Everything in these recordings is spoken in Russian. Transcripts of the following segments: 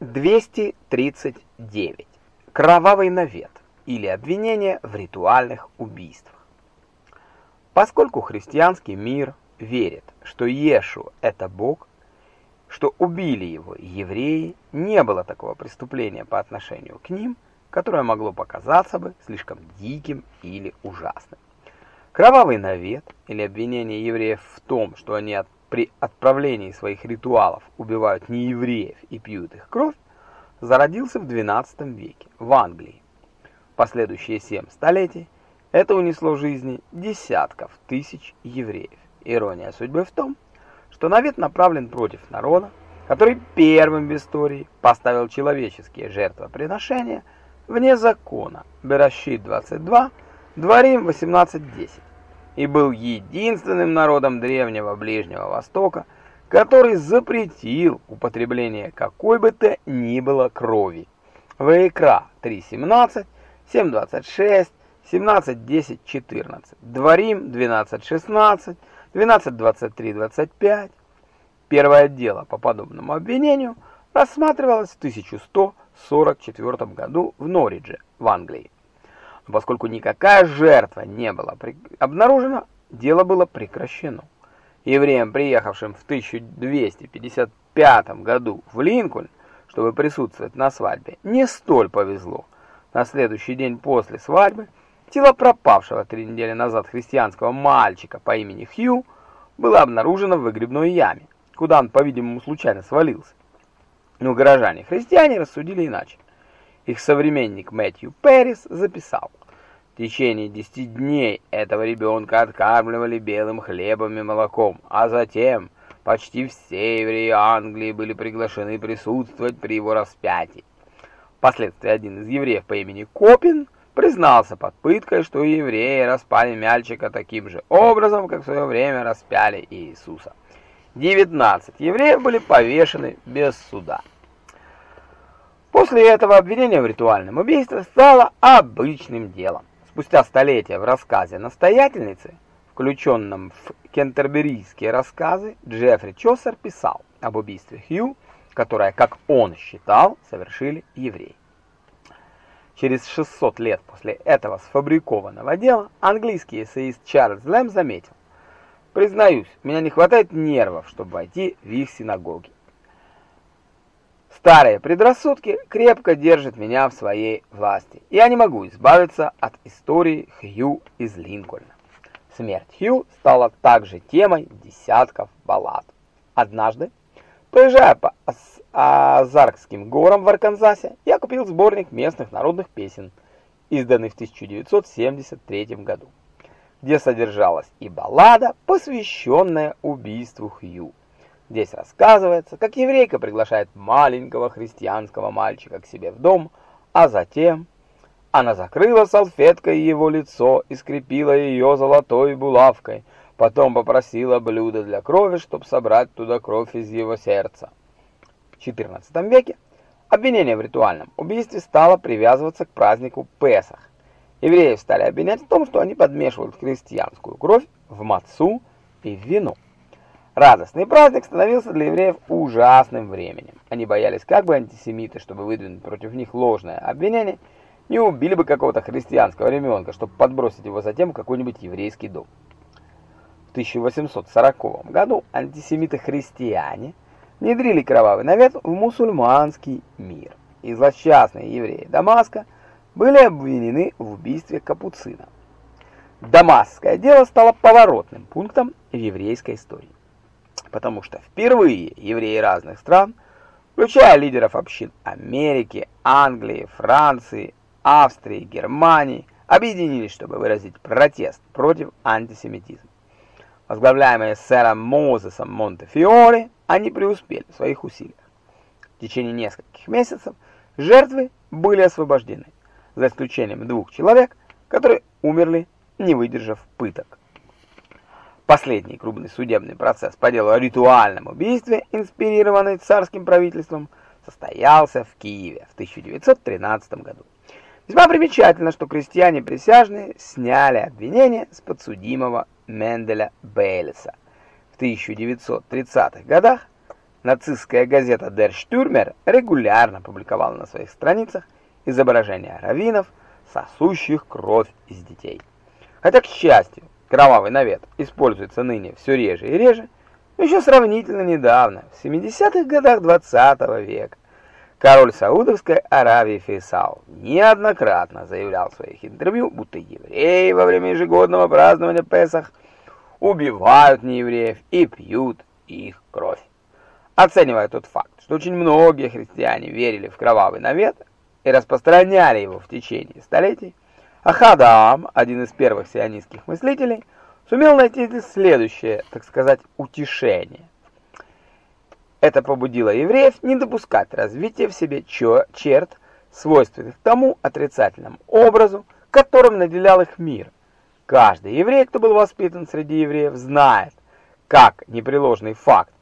239. Кровавый навет или обвинение в ритуальных убийствах. Поскольку христианский мир верит, что Иешу – это Бог, что убили его евреи, не было такого преступления по отношению к ним, которое могло показаться бы слишком диким или ужасным. Кровавый навет или обвинение евреев в том, что они при отправлении своих ритуалов убивают неевреев и пьют их кровь, зародился в XII веке в Англии. Последующие семь столетий это унесло жизни десятков тысяч евреев. Ирония судьбы в том, что навет направлен против народа, который первым в истории поставил человеческие жертвоприношения вне закона. Берашит 22, Дворим 18.10 и был единственным народом древнего Ближнего Востока, который запретил употребление какой бы то ни было крови. Ваикра 3.17, 7.26, 17.10, 14. Дворим 12.16, 12.23, 25. Первое дело по подобному обвинению рассматривалось в 1144 году в Норридже, в Англии. Поскольку никакая жертва не была обнаружена, дело было прекращено. Евреям, приехавшим в 1255 году в Линкольн, чтобы присутствовать на свадьбе, не столь повезло. На следующий день после свадьбы тело пропавшего три недели назад христианского мальчика по имени Хью было обнаружено в выгребной яме, куда он, по-видимому, случайно свалился. Но горожане-христиане рассудили иначе. Их современник Мэтью Перрис записал. В течение десяти дней этого ребенка откармливали белым хлебом и молоком, а затем почти все евреи Англии были приглашены присутствовать при его распятии. Впоследствии один из евреев по имени Копин признался под пыткой, что евреи распали мальчика таким же образом, как в свое время распяли Иисуса. 19 евреев были повешены без суда. После этого обвинение в ритуальном убийстве стало обычным делом. Спустя столетия в рассказе настоятельницы, включенном в кентерберийские рассказы, Джеффри Чосер писал об убийстве Хью, которое, как он считал, совершили евреи. Через 600 лет после этого сфабрикованного дела английский эссеист Чарльз Лэм заметил, «Признаюсь, меня не хватает нервов, чтобы войти в их синагоги. Старые предрассудки крепко держат меня в своей власти. Я не могу избавиться от истории Хью из Линкольна. Смерть Хью стала также темой десятков баллад. Однажды, проезжая по Азаркским горам в Арканзасе, я купил сборник местных народных песен, изданный в 1973 году, где содержалась и баллада, посвященная убийству Хью. Здесь рассказывается, как еврейка приглашает маленького христианского мальчика к себе в дом, а затем она закрыла салфеткой его лицо и скрепила ее золотой булавкой, потом попросила блюдо для крови, чтобы собрать туда кровь из его сердца. В XIV веке обвинение в ритуальном убийстве стало привязываться к празднику Песах. Евреев стали обвинять в том, что они подмешивают христианскую кровь в мацу и в вино. Радостный праздник становился для евреев ужасным временем. Они боялись, как бы антисемиты, чтобы выдвинуть против них ложное обвинение, не убили бы какого-то христианского ребенка, чтобы подбросить его затем в какой-нибудь еврейский дом. В 1840 году антисемиты-христиане внедрили кровавый навет в мусульманский мир. И злосчастные евреи Дамаска были обвинены в убийстве капуцина. Дамасское дело стало поворотным пунктом в еврейской истории потому что впервые евреи разных стран, включая лидеров общин Америки, Англии, Франции, Австрии, Германии, объединились, чтобы выразить протест против антисемитизма. Возглавляемые сэром Мозесом Монтефиоре, они преуспели в своих усилиях. В течение нескольких месяцев жертвы были освобождены, за исключением двух человек, которые умерли, не выдержав пыток. Последний крупный судебный процесс по делу о ритуальном убийстве, инспирированный царским правительством, состоялся в Киеве в 1913 году. Весьма примечательно, что крестьяне-присяжные сняли обвинение с подсудимого Менделя Бейлиса. В 1930-х годах Нацистская газета Der Stürmer регулярно публиковала на своих страницах изображения раввинов, сосущих кровь из детей. Хотя, к счастью, кровавый навет используется ныне все реже и реже, но еще сравнительно недавно, в 70-х годах 20 -го века, король Саудовской Аравии Фейсал неоднократно заявлял в своих интервью, будто евреи во время ежегодного празднования Песах убивают неевреев и пьют их кровь. Оценивая тот факт, что очень многие христиане верили в кровавый навет и распространяли его в течение столетий, Ахадаам, один из первых сионистских мыслителей, сумел найти следующее, так сказать, утешение. Это побудило евреев не допускать развития в себе черт, свойственных тому отрицательному образу, которым наделял их мир. Каждый еврей, кто был воспитан среди евреев, знает, как непреложный факт,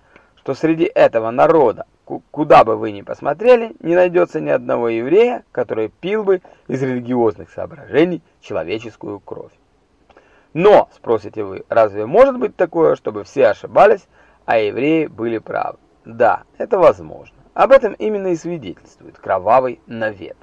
что среди этого народа, куда бы вы ни посмотрели, не найдется ни одного еврея, который пил бы из религиозных соображений человеческую кровь. Но, спросите вы, разве может быть такое, чтобы все ошибались, а евреи были правы? Да, это возможно. Об этом именно и свидетельствует кровавый навет.